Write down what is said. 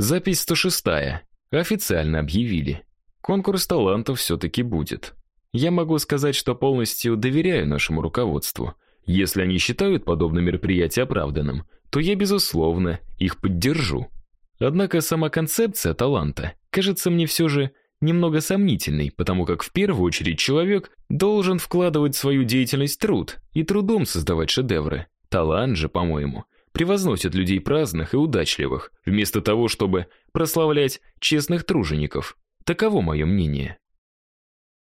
Запись 106. Официально объявили. Конкурс талантов все-таки будет. Я могу сказать, что полностью доверяю нашему руководству. Если они считают подобное мероприятие оправданным, то я, безусловно, их поддержу. Однако сама концепция таланта кажется мне все же немного сомнительной, потому как в первую очередь человек должен вкладывать в свою деятельность труд и трудом создавать шедевры. Талант же, по-моему, превозносит людей праздных и удачливых, вместо того, чтобы прославлять честных тружеников. Таково мое мнение.